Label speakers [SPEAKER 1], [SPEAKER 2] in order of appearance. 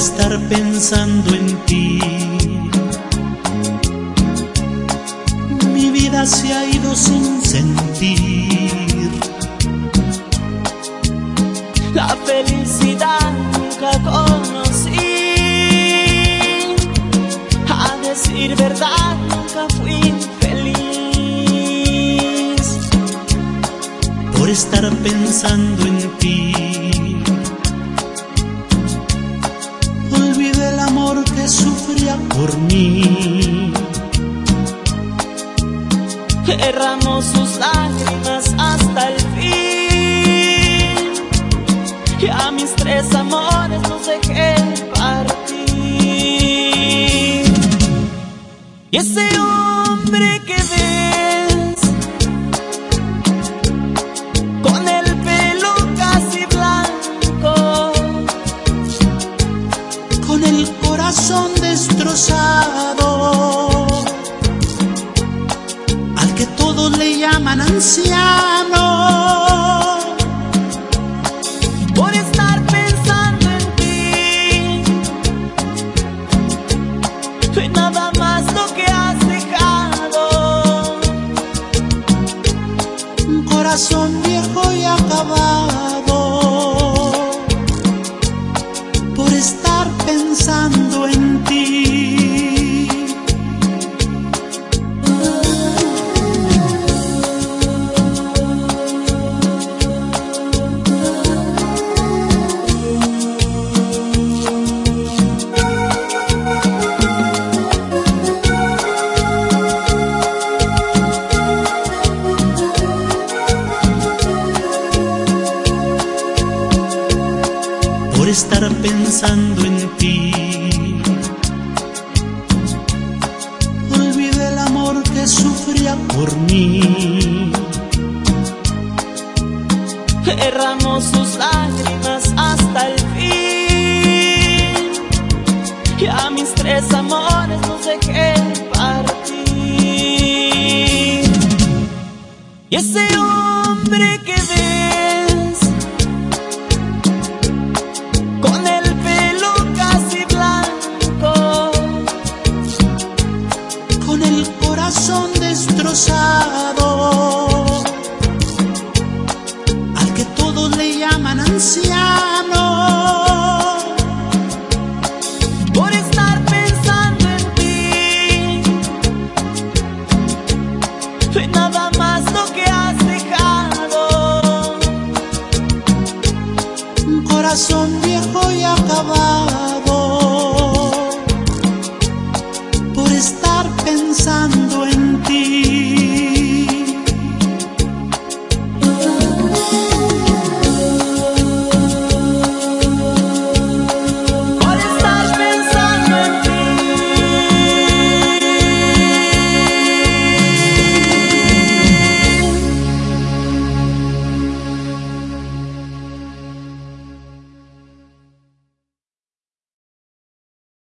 [SPEAKER 1] estar pensando en ti. Mi vida se ha ido sin sentir.
[SPEAKER 2] La felicidad nunca conocí. A decir verdad nunca fui feliz.
[SPEAKER 1] Por estar pensando en ti. Por mí.
[SPEAKER 2] Erramos sus lágrimas hasta el fin. Y a mis tres amores los dejé partir. Y ese hombre que
[SPEAKER 1] anciano.
[SPEAKER 2] por estar pensando en ti. Fue nada más lo que has dejado.
[SPEAKER 1] un corazón viejo y acabado estar pensando en ti. Olvidé el amor que sufría por mí.
[SPEAKER 2] Erramos sus lágrimas hasta el fin. Y a mis tres amores los dejé
[SPEAKER 1] corazón viejo y acabado.